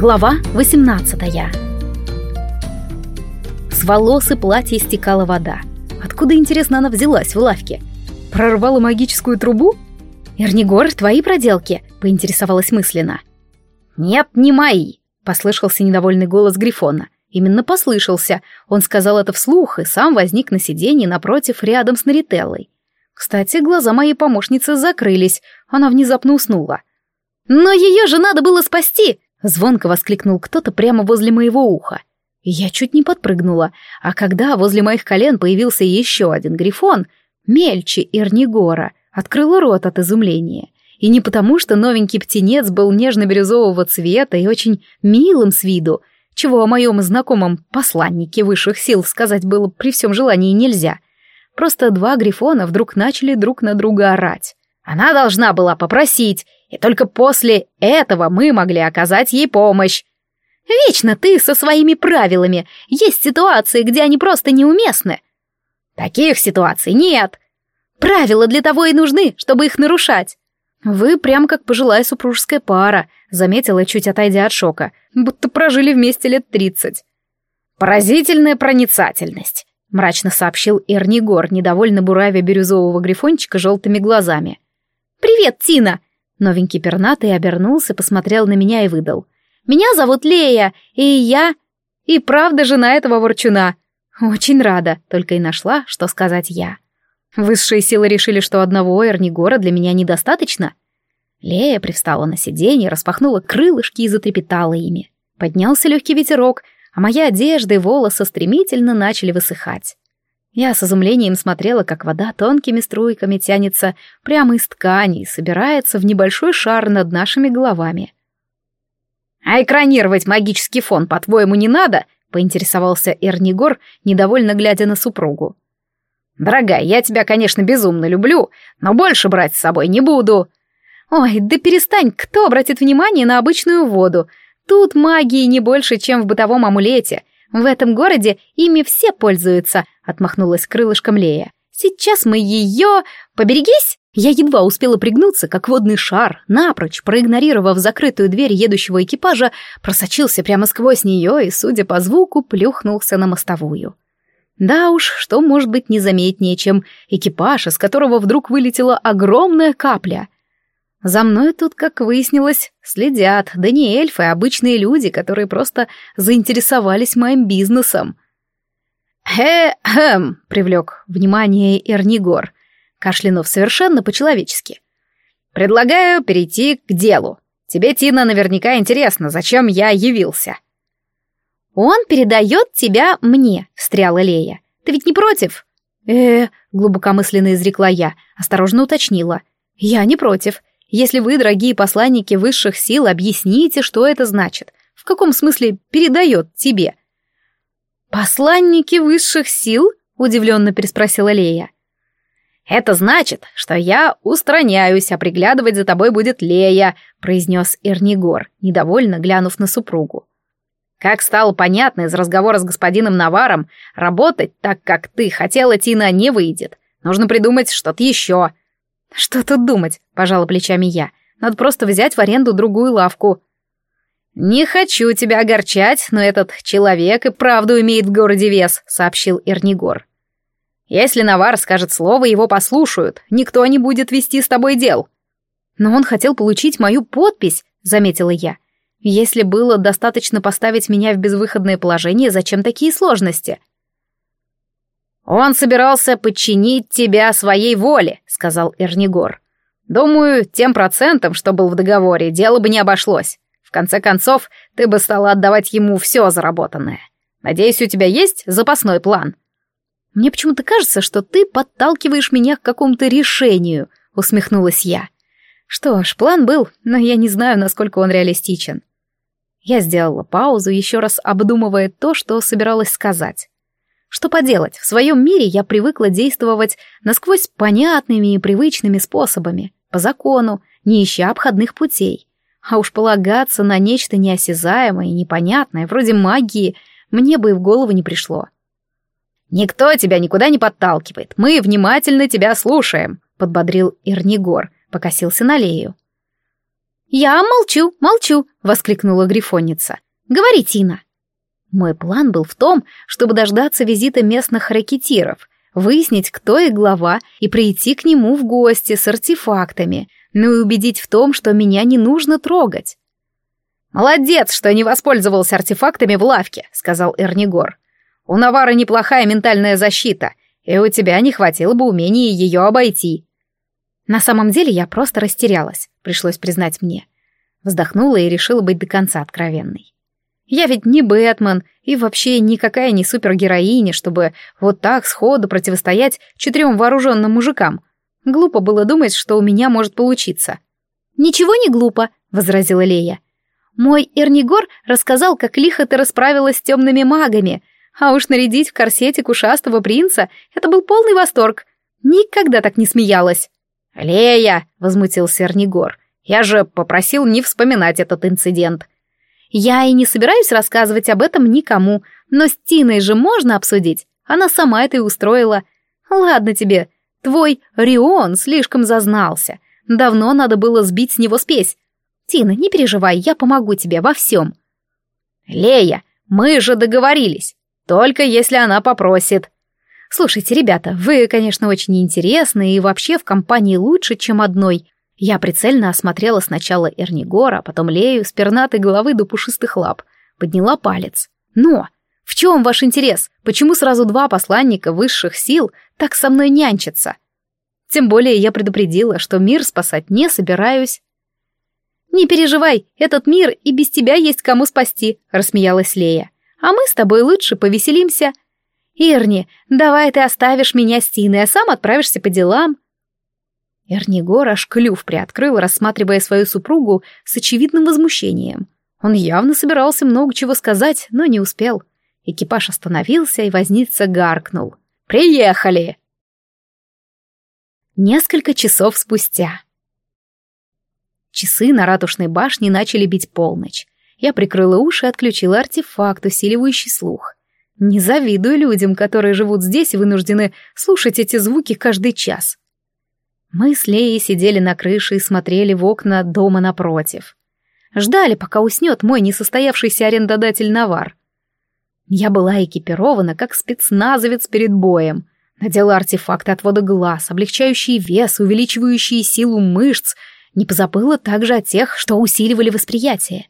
Глава 18 С волос и платья стекала вода. Откуда, интересно, она взялась в лавке? Прорвала магическую трубу? «Эрнигор, твои проделки?» — поинтересовалась мысленно. «Нет, не мои!» — послышался недовольный голос Грифона. Именно послышался. Он сказал это вслух и сам возник на сиденье напротив, рядом с Нарителлой. Кстати, глаза моей помощницы закрылись, она внезапно уснула. «Но ее же надо было спасти!» Звонко воскликнул кто-то прямо возле моего уха. Я чуть не подпрыгнула, а когда возле моих колен появился еще один грифон, мельче Эрнигора, открыла рот от изумления. И не потому, что новенький птенец был нежно-бирюзового цвета и очень милым с виду, чего о моем знакомом посланнике высших сил сказать было при всем желании нельзя. Просто два грифона вдруг начали друг на друга орать. Она должна была попросить, и только после этого мы могли оказать ей помощь. Вечно ты со своими правилами. Есть ситуации, где они просто неуместны. Таких ситуаций нет. Правила для того и нужны, чтобы их нарушать. Вы прям как пожилая супружеская пара, заметила, чуть отойдя от шока, будто прожили вместе лет тридцать. Поразительная проницательность, мрачно сообщил Эрнигор, недовольно буравя бирюзового грифончика желтыми глазами. «Привет, Тина!» Новенький пернатый обернулся, посмотрел на меня и выдал. «Меня зовут Лея, и я... И правда жена этого ворчуна. Очень рада, только и нашла, что сказать я. Высшие силы решили, что одного Эрнигора для меня недостаточно?» Лея привстала на сиденье, распахнула крылышки и затрепетала ими. Поднялся легкий ветерок, а моя одежда и волосы стремительно начали высыхать. Я с изумлением смотрела, как вода тонкими струйками тянется прямо из ткани и собирается в небольшой шар над нашими головами. «А экранировать магический фон, по-твоему, не надо?» — поинтересовался Эрнигор, недовольно глядя на супругу. «Дорогая, я тебя, конечно, безумно люблю, но больше брать с собой не буду». «Ой, да перестань, кто обратит внимание на обычную воду? Тут магии не больше, чем в бытовом амулете. В этом городе ими все пользуются, отмахнулась крылышком Лея. Сейчас мы ее... Поберегись! Я едва успела пригнуться, как водный шар, напрочь проигнорировав закрытую дверь едущего экипажа, просочился прямо сквозь нее и, судя по звуку, плюхнулся на мостовую. Да уж, что может быть незаметнее, чем экипаж, из которого вдруг вылетела огромная капля — за мной тут, как выяснилось, следят, да не эльфы, а обычные люди, которые просто заинтересовались моим бизнесом. «Хэ-хэм!» — привлек внимание Эрнигор, кашлянув совершенно по-человечески. «Предлагаю перейти к делу. Тебе, Тина, наверняка интересно, зачем я явился». «Он передает тебя мне», — встряла Лея. «Ты ведь не против?» «Э-э», глубокомысленно изрекла я, осторожно уточнила. «Я не против. Если вы, дорогие посланники высших сил, объясните, что это значит. В каком смысле передает тебе? «Посланники высших сил?» — удивленно переспросила Лея. «Это значит, что я устраняюсь, а приглядывать за тобой будет Лея», — произнес Эрнигор, недовольно глянув на супругу. «Как стало понятно из разговора с господином Наваром, работать так, как ты хотела, Тина, не выйдет. Нужно придумать что-то еще. «Что тут думать?» — пожала плечами я. «Надо просто взять в аренду другую лавку». «Не хочу тебя огорчать, но этот человек и правду имеет в городе вес», — сообщил Эрнигор. «Если Навар скажет слово, его послушают, никто не будет вести с тобой дел». «Но он хотел получить мою подпись», — заметила я. «Если было достаточно поставить меня в безвыходное положение, зачем такие сложности?» «Он собирался подчинить тебя своей воле», — сказал Эрнигор. «Думаю, тем процентом, что был в договоре, дело бы не обошлось. В конце концов, ты бы стала отдавать ему все заработанное. Надеюсь, у тебя есть запасной план?» «Мне почему-то кажется, что ты подталкиваешь меня к какому-то решению», — усмехнулась я. «Что ж, план был, но я не знаю, насколько он реалистичен». Я сделала паузу, еще раз обдумывая то, что собиралась сказать. Что поделать, в своем мире я привыкла действовать насквозь понятными и привычными способами, по закону, не ища обходных путей. А уж полагаться на нечто неосязаемое и непонятное, вроде магии, мне бы и в голову не пришло. «Никто тебя никуда не подталкивает, мы внимательно тебя слушаем», — подбодрил Ирнигор, покосился на Лею. «Я молчу, молчу!» — воскликнула грифонница. «Говори, Тина!» Мой план был в том, чтобы дождаться визита местных ракетиров, выяснить, кто их глава, и прийти к нему в гости с артефактами, ну и убедить в том, что меня не нужно трогать. «Молодец, что не воспользовался артефактами в лавке», — сказал Эрнигор. «У Навара неплохая ментальная защита, и у тебя не хватило бы умения ее обойти». На самом деле я просто растерялась, пришлось признать мне. Вздохнула и решила быть до конца откровенной. Я ведь не Бэтмен и вообще никакая не супергероиня, чтобы вот так сходу противостоять четырем вооруженным мужикам. Глупо было думать, что у меня может получиться. «Ничего не глупо», — возразила Лея. «Мой Эрнигор рассказал, как лихо ты расправилась с темными магами, а уж нарядить в корсете ушастого принца — это был полный восторг. Никогда так не смеялась». «Лея!» — возмутился Эрнигор. «Я же попросил не вспоминать этот инцидент». Я и не собираюсь рассказывать об этом никому, но с Тиной же можно обсудить. Она сама это и устроила. Ладно тебе, твой Рион слишком зазнался. Давно надо было сбить с него спесь. Тина, не переживай, я помогу тебе во всем. Лея, мы же договорились. Только если она попросит. Слушайте, ребята, вы, конечно, очень интересны и вообще в компании лучше, чем одной. Я прицельно осмотрела сначала Эрнигора, а потом Лею с пернатой головы до пушистых лап. Подняла палец. Но! В чем ваш интерес? Почему сразу два посланника высших сил так со мной нянчатся? Тем более я предупредила, что мир спасать не собираюсь. «Не переживай, этот мир и без тебя есть кому спасти», — рассмеялась Лея. «А мы с тобой лучше повеселимся. Ирни, давай ты оставишь меня с Тиной, а сам отправишься по делам». Эрнигор аж клюв приоткрыл, рассматривая свою супругу с очевидным возмущением. Он явно собирался много чего сказать, но не успел. Экипаж остановился, и возница гаркнул. «Приехали!» Несколько часов спустя. Часы на ратушной башне начали бить полночь. Я прикрыла уши и отключила артефакт, усиливающий слух. Не завидую людям, которые живут здесь и вынуждены слушать эти звуки каждый час. Мы с Леей сидели на крыше и смотрели в окна дома напротив. Ждали, пока уснет мой несостоявшийся арендодатель Навар. Я была экипирована, как спецназовец перед боем. Надела артефакты отвода глаз, облегчающие вес, увеличивающие силу мышц. Не позабыла также о тех, что усиливали восприятие.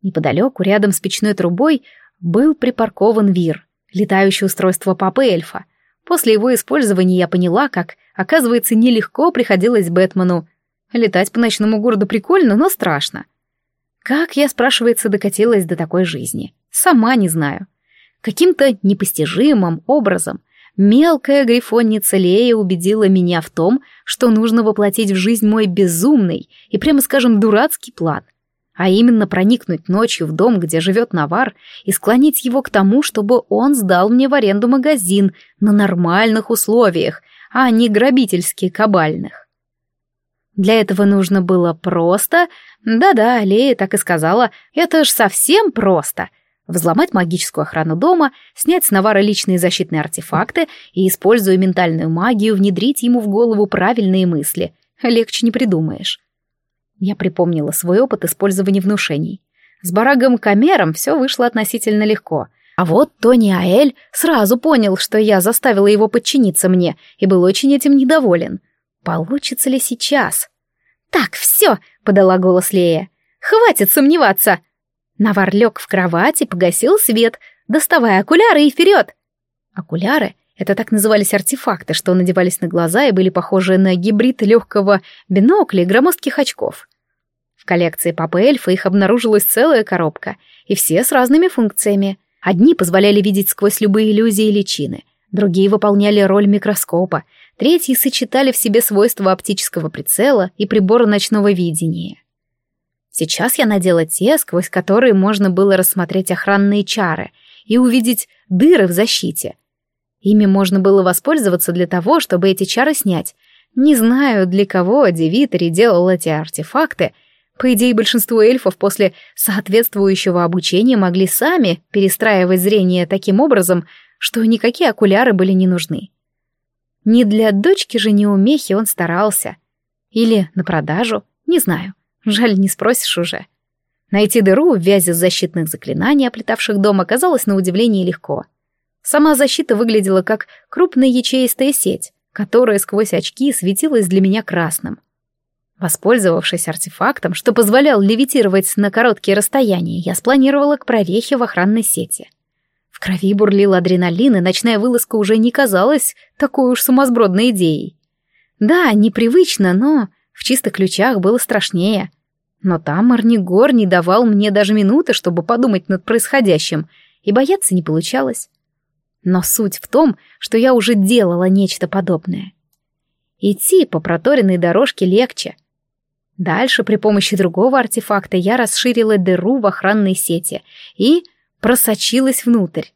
Неподалеку, рядом с печной трубой, был припаркован Вир, летающее устройство папы эльфа — После его использования я поняла, как, оказывается, нелегко приходилось Бэтмену. Летать по ночному городу прикольно, но страшно. Как я, спрашивается, докатилась до такой жизни? Сама не знаю. Каким-то непостижимым образом мелкая грифонница Лея убедила меня в том, что нужно воплотить в жизнь мой безумный и, прямо скажем, дурацкий план а именно проникнуть ночью в дом, где живет Навар, и склонить его к тому, чтобы он сдал мне в аренду магазин на нормальных условиях, а не грабительски кабальных. Для этого нужно было просто... Да-да, Лея так и сказала, это ж совсем просто. Взломать магическую охрану дома, снять с Навара личные защитные артефакты и, используя ментальную магию, внедрить ему в голову правильные мысли. Легче не придумаешь. Я припомнила свой опыт использования внушений. С барагом Камером все вышло относительно легко. А вот Тони Аэль сразу понял, что я заставила его подчиниться мне, и был очень этим недоволен. Получится ли сейчас? «Так, все!» — подала голос Лея. «Хватит сомневаться!» Навар лег в кровать и погасил свет, доставая окуляры и вперед. Окуляры — это так назывались артефакты, что надевались на глаза и были похожи на гибрид легкого бинокля и громоздких очков. В коллекции папы эльфа их обнаружилась целая коробка, и все с разными функциями. Одни позволяли видеть сквозь любые иллюзии и личины, другие выполняли роль микроскопа, третьи сочетали в себе свойства оптического прицела и прибора ночного видения. Сейчас я надела те, сквозь которые можно было рассмотреть охранные чары и увидеть дыры в защите. Ими можно было воспользоваться для того, чтобы эти чары снять. Не знаю, для кого Девитери делал эти артефакты — по идее, большинство эльфов после соответствующего обучения могли сами перестраивать зрение таким образом, что никакие окуляры были не нужны. Не для дочки же неумехи он старался. Или на продажу, не знаю. Жаль, не спросишь уже. Найти дыру в вязи защитных заклинаний, оплетавших дом, оказалось на удивление легко. Сама защита выглядела как крупная ячеистая сеть, которая сквозь очки светилась для меня красным. Воспользовавшись артефактом, что позволял левитировать на короткие расстояния, я спланировала к прорехе в охранной сети. В крови бурлил адреналин, и ночная вылазка уже не казалась такой уж сумасбродной идеей. Да, непривычно, но в чистых ключах было страшнее. Но там Арнигор не давал мне даже минуты, чтобы подумать над происходящим, и бояться не получалось. Но суть в том, что я уже делала нечто подобное. Идти по проторенной дорожке легче. Дальше при помощи другого артефакта я расширила дыру в охранной сети и просочилась внутрь.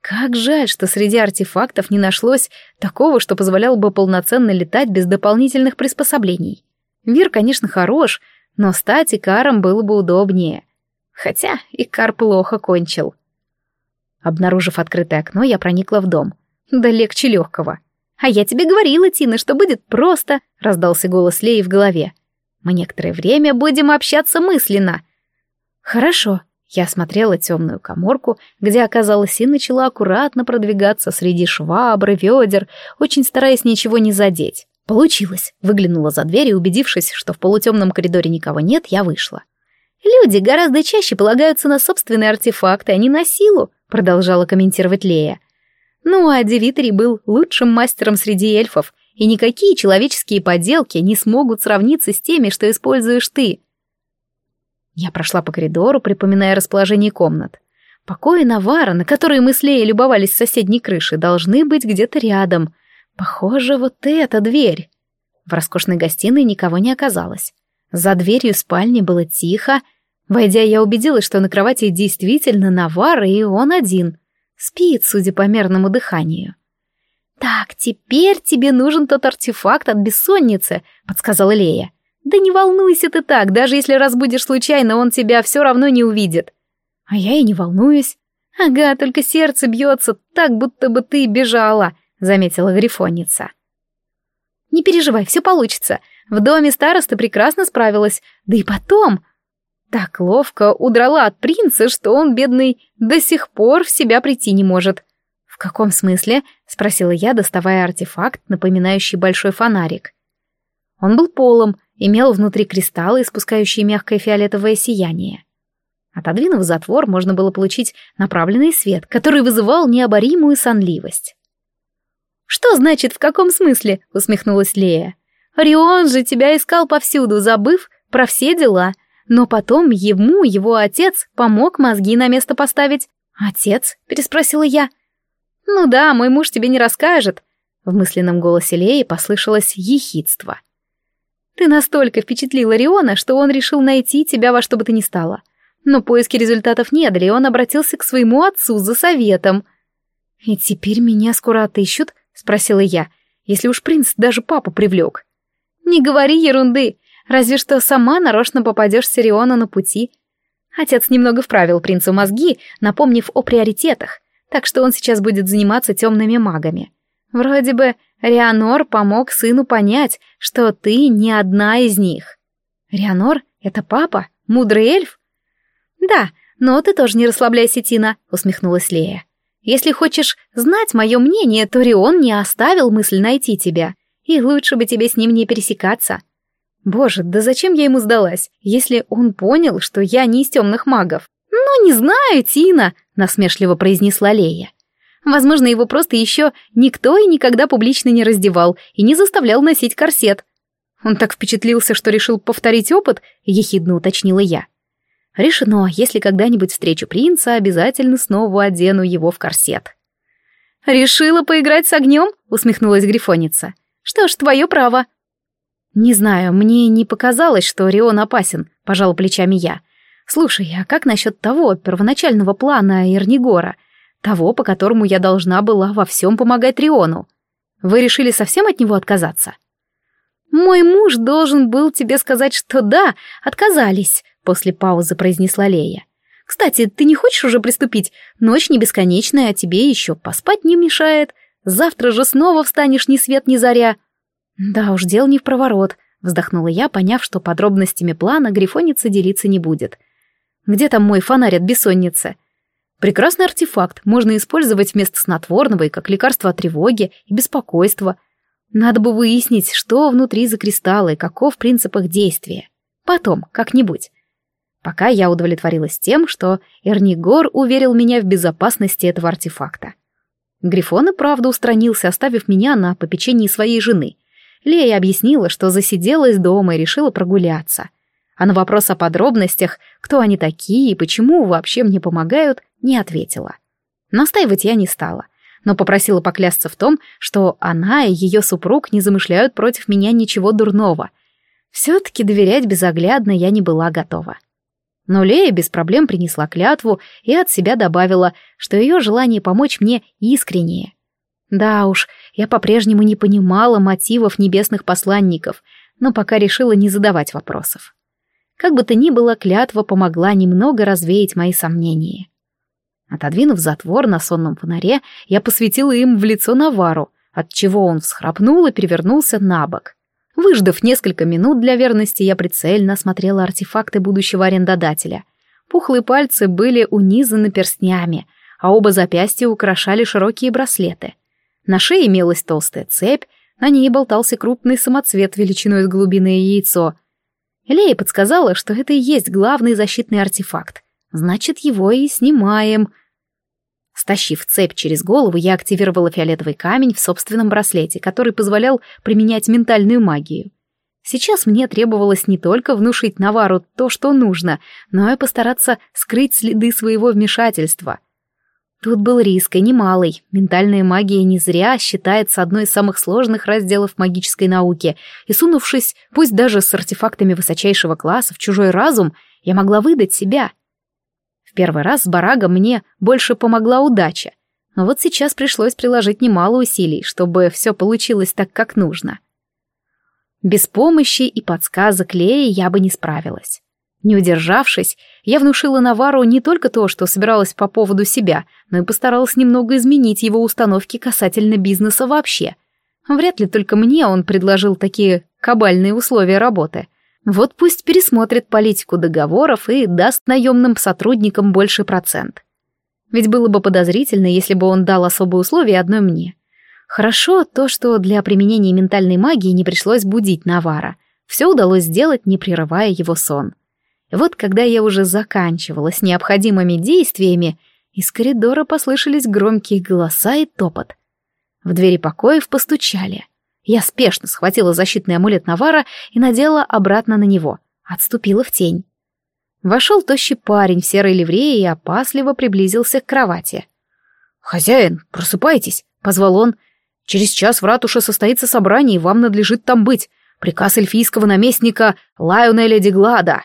Как жаль, что среди артефактов не нашлось такого, что позволяло бы полноценно летать без дополнительных приспособлений. Вир, конечно, хорош, но стать Икаром было бы удобнее. Хотя Икар плохо кончил. Обнаружив открытое окно, я проникла в дом. Да легче легкого. «А я тебе говорила, Тина, что будет просто», — раздался голос Леи в голове. «Мы некоторое время будем общаться мысленно». «Хорошо», я осмотрела темную коморку, где оказалась и начала аккуратно продвигаться среди швабры, ведер, очень стараясь ничего не задеть. Получилось. Выглянула за дверь и, убедившись, что в полутемном коридоре никого нет, я вышла. «Люди гораздо чаще полагаются на собственные артефакты, а не на силу», продолжала комментировать Лея. «Ну, а Девитрий был лучшим мастером среди эльфов, и никакие человеческие поделки не смогут сравниться с теми, что используешь ты. Я прошла по коридору, припоминая расположение комнат. Покои Навара, на которые мы с Леей любовались с соседней крыши, должны быть где-то рядом. Похоже, вот эта дверь. В роскошной гостиной никого не оказалось. За дверью спальни было тихо. Войдя, я убедилась, что на кровати действительно Навар, и он один. Спит, судя по мерному дыханию. «Так, теперь тебе нужен тот артефакт от бессонницы», — подсказала Лея. Да не волнуйся ты так, даже если разбудишь случайно, он тебя все равно не увидит. А я и не волнуюсь. Ага, только сердце бьется так, будто бы ты бежала, заметила грифонница. Не переживай, все получится. В доме староста прекрасно справилась. Да и потом... Так ловко удрала от принца, что он, бедный, до сих пор в себя прийти не может. «В каком смысле?» — спросила я, доставая артефакт, напоминающий большой фонарик. Он был полом, имел внутри кристаллы, испускающие мягкое фиолетовое сияние. Отодвинув затвор, можно было получить направленный свет, который вызывал необоримую сонливость. «Что значит, в каком смысле?» — усмехнулась Лея. «Рион же тебя искал повсюду, забыв про все дела. Но потом ему его отец помог мозги на место поставить». «Отец?» — переспросила я. «Ну да, мой муж тебе не расскажет». В мысленном голосе Леи послышалось ехидство — ты настолько впечатлила Риона, что он решил найти тебя во что бы то ни стало. Но поиски результатов не дали, и он обратился к своему отцу за советом. «И теперь меня скоро отыщут?» — спросила я, если уж принц даже папу привлек. «Не говори ерунды, разве что сама нарочно попадешь с Риона на пути». Отец немного вправил принцу мозги, напомнив о приоритетах, так что он сейчас будет заниматься темными магами. Вроде бы Рианор помог сыну понять, что ты не одна из них. Рианор — это папа, мудрый эльф? Да, но ты тоже не расслабляйся, Тина, усмехнулась Лея. Если хочешь знать мое мнение, то Рион не оставил мысль найти тебя, и лучше бы тебе с ним не пересекаться. Боже, да зачем я ему сдалась, если он понял, что я не из темных магов? Ну, не знаю, Тина, насмешливо произнесла Лея. Возможно, его просто еще никто и никогда публично не раздевал и не заставлял носить корсет. Он так впечатлился, что решил повторить опыт, ехидно уточнила я. Решено, если когда-нибудь встречу принца, обязательно снова одену его в корсет. «Решила поиграть с огнем?» — усмехнулась грифоница. «Что ж, твое право». «Не знаю, мне не показалось, что Рион опасен», — пожал плечами я. «Слушай, а как насчет того первоначального плана Эрнигора? Того, по которому я должна была во всем помогать Риону. Вы решили совсем от него отказаться? Мой муж должен был тебе сказать, что да, отказались, после паузы произнесла Лея. Кстати, ты не хочешь уже приступить? Ночь не бесконечная, а тебе еще поспать не мешает. Завтра же снова встанешь ни свет ни заря. Да уж, дел не в проворот, вздохнула я, поняв, что подробностями плана грифоница делиться не будет. Где там мой фонарь от бессонницы? Прекрасный артефакт, можно использовать вместо снотворного и как лекарство от тревоги и беспокойства. Надо бы выяснить, что внутри за кристаллы, каков принцип их действия. Потом, как-нибудь. Пока я удовлетворилась тем, что Эрнигор уверил меня в безопасности этого артефакта. Грифон и правда устранился, оставив меня на попечении своей жены. Лея объяснила, что засиделась дома и решила прогуляться. А на вопрос о подробностях, кто они такие и почему вообще мне помогают, не ответила. Настаивать я не стала, но попросила поклясться в том, что она и ее супруг не замышляют против меня ничего дурного. Все-таки доверять безоглядно я не была готова. Но Лея без проблем принесла клятву и от себя добавила, что ее желание помочь мне искреннее. Да уж, я по-прежнему не понимала мотивов небесных посланников, но пока решила не задавать вопросов. Как бы то ни было, клятва помогла немного развеять мои сомнения. Отодвинув затвор на сонном фонаре, я посветила им в лицо Навару, отчего он всхрапнул и перевернулся на бок. Выждав несколько минут для верности, я прицельно осмотрела артефакты будущего арендодателя. Пухлые пальцы были унизаны перстнями, а оба запястья украшали широкие браслеты. На шее имелась толстая цепь, на ней болтался крупный самоцвет величиной с глубины яйцо. Лея подсказала, что это и есть главный защитный артефакт. Значит, его и снимаем. Стащив цепь через голову, я активировала фиолетовый камень в собственном браслете, который позволял применять ментальную магию. Сейчас мне требовалось не только внушить Навару то, что нужно, но и постараться скрыть следы своего вмешательства. Тут был риск и немалый. Ментальная магия не зря считается одной из самых сложных разделов магической науки, и сунувшись, пусть даже с артефактами высочайшего класса, в чужой разум, я могла выдать себя — в первый раз с барагом мне больше помогла удача, но вот сейчас пришлось приложить немало усилий, чтобы все получилось так, как нужно. Без помощи и подсказок Леи я бы не справилась. Не удержавшись, я внушила Навару не только то, что собиралась по поводу себя, но и постаралась немного изменить его установки касательно бизнеса вообще. Вряд ли только мне он предложил такие кабальные условия работы — вот пусть пересмотрит политику договоров и даст наемным сотрудникам больше процент. Ведь было бы подозрительно, если бы он дал особые условия одной мне. Хорошо то, что для применения ментальной магии не пришлось будить Навара. Все удалось сделать, не прерывая его сон. Вот когда я уже заканчивала с необходимыми действиями, из коридора послышались громкие голоса и топот. В двери покоев постучали. Я спешно схватила защитный амулет Навара и надела обратно на него. Отступила в тень. Вошел тощий парень в серой ливрее и опасливо приблизился к кровати. «Хозяин, просыпайтесь!» — позвал он. «Через час в ратуше состоится собрание, и вам надлежит там быть. Приказ эльфийского наместника Лайонеля Деглада».